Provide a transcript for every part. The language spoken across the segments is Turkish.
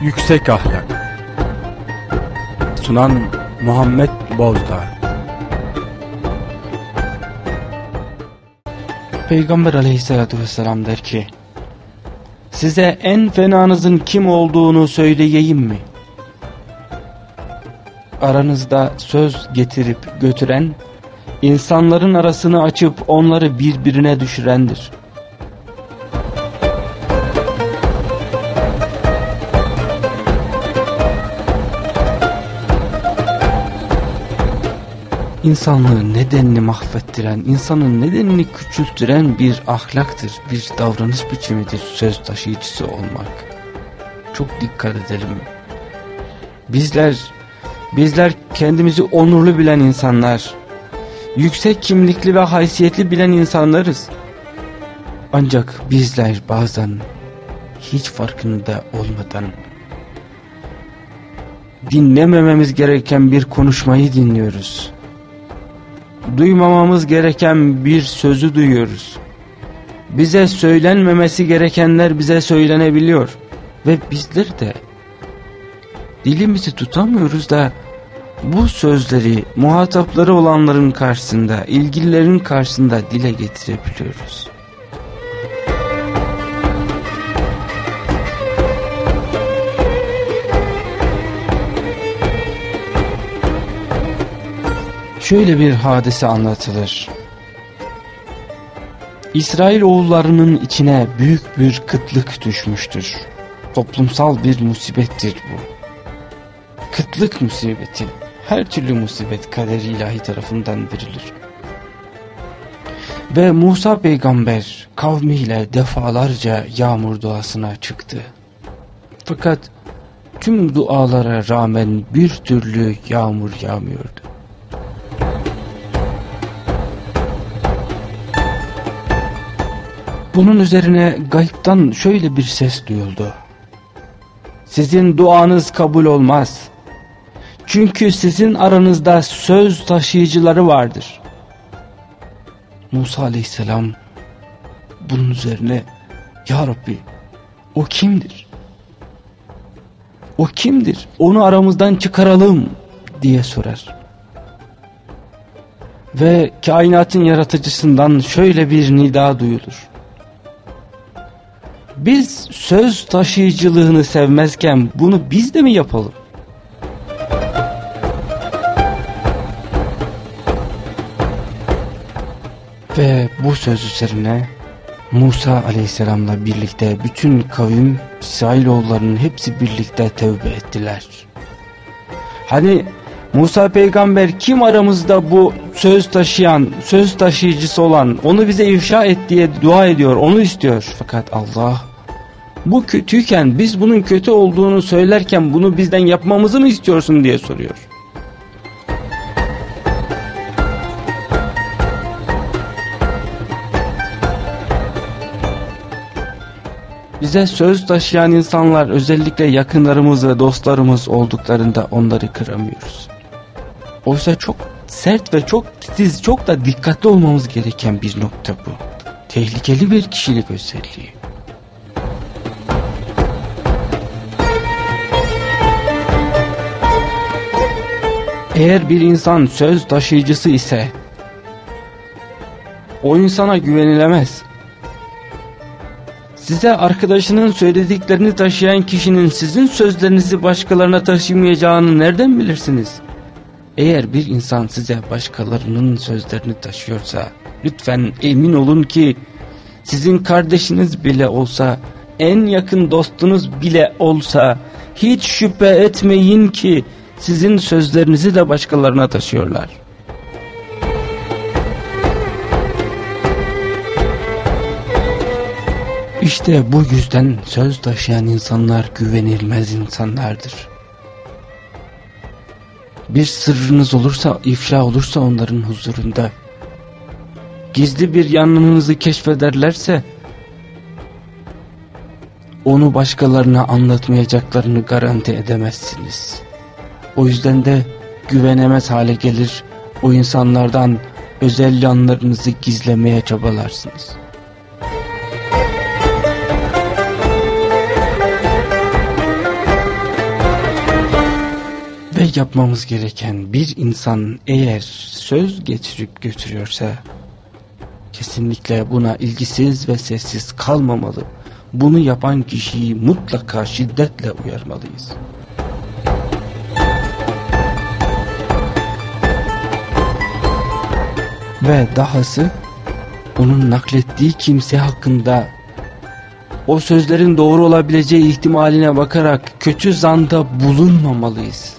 Yüksek Ahlak Sunan Muhammed Bozdağ Peygamber aleyhissalatü vesselam der ki Size en fenanızın kim olduğunu söyleyeyim mi? Aranızda söz getirip götüren, insanların arasını açıp onları birbirine düşürendir. İnsanlığı nedenini mahvettiren, insanın nedenini küçülttüren bir ahlaktır, bir davranış biçimidir söz taşıyıcısı olmak. Çok dikkat edelim. Bizler, bizler kendimizi onurlu bilen insanlar, yüksek kimlikli ve haysiyetli bilen insanlarız. Ancak bizler bazen hiç farkında olmadan dinlemememiz gereken bir konuşmayı dinliyoruz duymamamız gereken bir sözü duyuyoruz. Bize söylenmemesi gerekenler bize söylenebiliyor. Ve bizler de dilimizi tutamıyoruz da bu sözleri muhatapları olanların karşısında, ilgililerin karşısında dile getirebiliyoruz. Şöyle bir hadise anlatılır. İsrail oğullarının içine büyük bir kıtlık düşmüştür. Toplumsal bir musibettir bu. Kıtlık musibeti, her türlü musibet kaderi ilahi tarafından verilir. Ve Musa peygamber kavmiyle defalarca yağmur duasına çıktı. Fakat tüm dualara rağmen bir türlü yağmur yağmıyordu. Bunun üzerine gayiptan şöyle bir ses duyuldu. Sizin duanız kabul olmaz. Çünkü sizin aranızda söz taşıyıcıları vardır. Musa aleyhisselam bunun üzerine Ya Rabbi o kimdir? O kimdir? Onu aramızdan çıkaralım diye sorar. Ve kainatın yaratıcısından şöyle bir nida duyulur. Biz söz taşıyıcılığını sevmezken bunu biz de mi yapalım? Ve bu söz üzerine Musa aleyhisselamla birlikte bütün kavim İsrailoğullarının hepsi birlikte tevbe ettiler. Hani Musa peygamber kim aramızda bu söz taşıyan, söz taşıyıcısı olan, onu bize ifşa et diye dua ediyor, onu istiyor. Fakat Allah bu kötüyken biz bunun kötü olduğunu söylerken bunu bizden yapmamızı mı istiyorsun diye soruyor. Bize söz taşıyan insanlar özellikle yakınlarımız ve dostlarımız olduklarında onları kıramıyoruz. Oysa çok sert ve çok titiz, çok da dikkatli olmamız gereken bir nokta bu. Tehlikeli bir kişilik özelliği. Eğer bir insan söz taşıyıcısı ise o insana güvenilemez. Size arkadaşının söylediklerini taşıyan kişinin sizin sözlerinizi başkalarına taşımayacağını nereden bilirsiniz? Eğer bir insan size başkalarının sözlerini taşıyorsa lütfen emin olun ki sizin kardeşiniz bile olsa en yakın dostunuz bile olsa hiç şüphe etmeyin ki sizin sözlerinizi de başkalarına taşıyorlar. İşte bu yüzden söz taşıyan insanlar güvenilmez insanlardır. Bir sırrınız olursa, ifşa olursa onların huzurunda, gizli bir yanınızı keşfederlerse, onu başkalarına anlatmayacaklarını garanti edemezsiniz. O yüzden de güvenemez hale gelir, o insanlardan özel yanlarınızı gizlemeye çabalarsınız.'' Yapmamız gereken bir insan eğer söz getirip götürüyorsa kesinlikle buna ilgisiz ve sessiz kalmamalı. Bunu yapan kişiyi mutlaka şiddetle uyarmalıyız. Ve dahası onun naklettiği kimse hakkında o sözlerin doğru olabileceği ihtimaline bakarak kötü zanda bulunmamalıyız.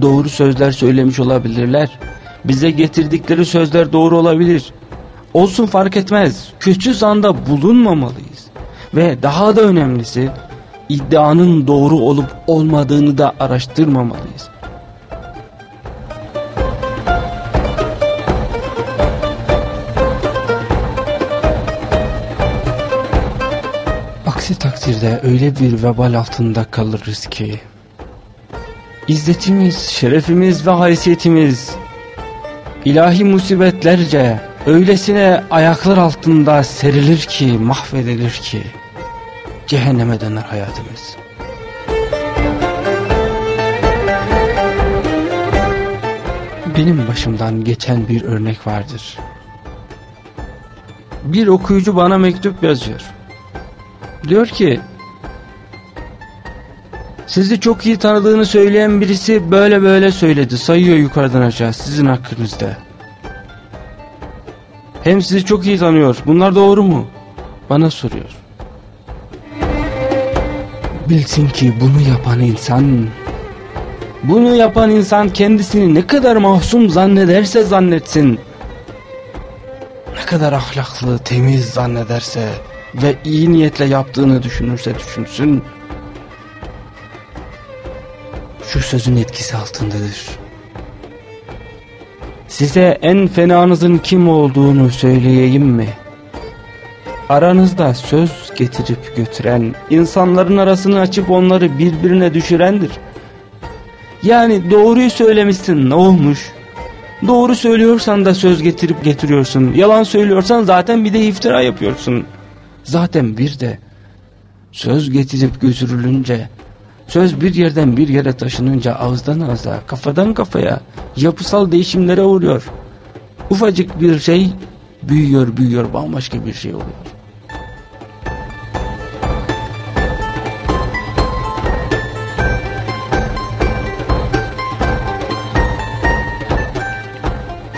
Doğru sözler söylemiş olabilirler. Bize getirdikleri sözler doğru olabilir. Olsun fark etmez. Kötü zanda bulunmamalıyız. Ve daha da önemlisi iddianın doğru olup olmadığını da araştırmamalıyız. Aksi takdirde öyle bir vebal altında kalırız ki İzzetimiz, şerefimiz ve haysiyetimiz ilahi musibetlerce öylesine ayaklar altında serilir ki mahvedilir ki cehenneme döner hayatımız. Benim başımdan geçen bir örnek vardır. Bir okuyucu bana mektup yazıyor. Diyor ki sizi çok iyi tanıdığını söyleyen birisi böyle böyle söyledi. Sayıyor yukarıdan aşağı sizin hakkınızda. Hem sizi çok iyi tanıyor. Bunlar doğru mu? Bana soruyor. Bilsin ki bunu yapan insan bunu yapan insan kendisini ne kadar mahzun zannederse zannetsin ne kadar ahlaklı, temiz zannederse ve iyi niyetle yaptığını düşünürse düşünsün şu sözün etkisi altındadır. Size en fenanızın kim olduğunu söyleyeyim mi? Aranızda söz getirip götüren, insanların arasını açıp onları birbirine düşürendir. Yani doğruyu söylemişsin ne olmuş? Doğru söylüyorsan da söz getirip getiriyorsun. Yalan söylüyorsan zaten bir de iftira yapıyorsun. Zaten bir de söz getirip götürülünce Söz bir yerden bir yere taşınınca ağızdan ağza, kafadan kafaya yapısal değişimlere uğruyor. Ufacık bir şey büyüyor büyüyor bambaşka bir şey oluyor.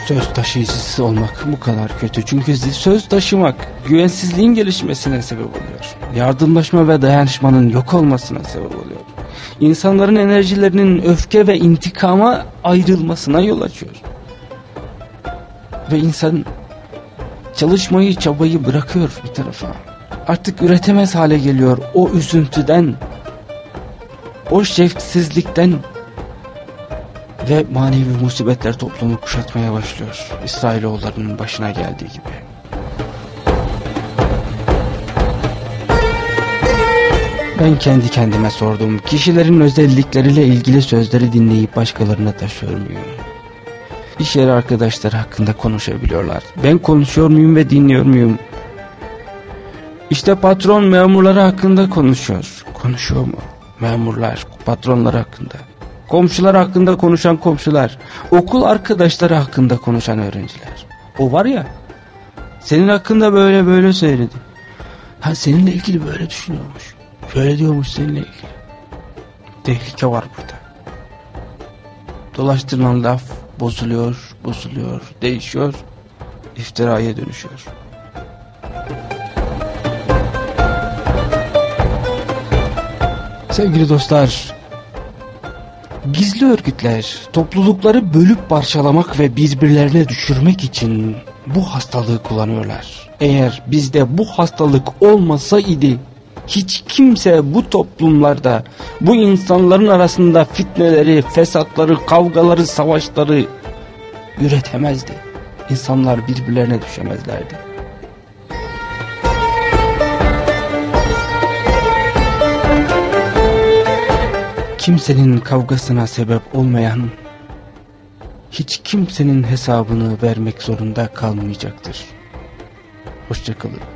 söz taşıyıcısı olmak bu kadar kötü. Çünkü söz taşımak güvensizliğin gelişmesine sebep oluyor. Yardımlaşma ve dayanışmanın yok olmasına sebep oluyor. İnsanların enerjilerinin öfke ve intikama ayrılmasına yol açıyor. Ve insan çalışmayı, çabayı bırakıyor bir tarafa. Artık üretemez hale geliyor o üzüntüden, o şefksizlikten, ve manevi musibetler toplumu kuşatmaya başlıyor. İsrailoğullarının başına geldiği gibi. Ben kendi kendime sordum. Kişilerin özellikleriyle ilgili sözleri dinleyip başkalarına taşıyor muyum? İş yeri arkadaşları hakkında konuşabiliyorlar. Ben konuşuyor muyum ve dinliyor muyum? İşte patron memurları hakkında konuşuyor. Konuşuyor mu? Memurlar, patronlar hakkında. Komşular hakkında konuşan komşular. Okul arkadaşları hakkında konuşan öğrenciler. O var ya. Senin hakkında böyle böyle söyledi. Ha seninle ilgili böyle düşünüyormuş. Şöyle diyormuş seninle ilgili. Tehlike var burada. Dolaştırılan laf bozuluyor, bozuluyor, değişiyor, iftiraya dönüşüyor. Sevgili dostlar, Gizli örgütler toplulukları bölüp parçalamak ve birbirlerine düşürmek için bu hastalığı kullanıyorlar. Eğer bizde bu hastalık olmasaydı hiç kimse bu toplumlarda bu insanların arasında fitneleri, fesatları, kavgaları, savaşları üretemezdi. İnsanlar birbirlerine düşemezlerdi. kimsenin kavgasına sebep olmayan, hiç kimsenin hesabını vermek zorunda kalmayacaktır. Hoşçakalın.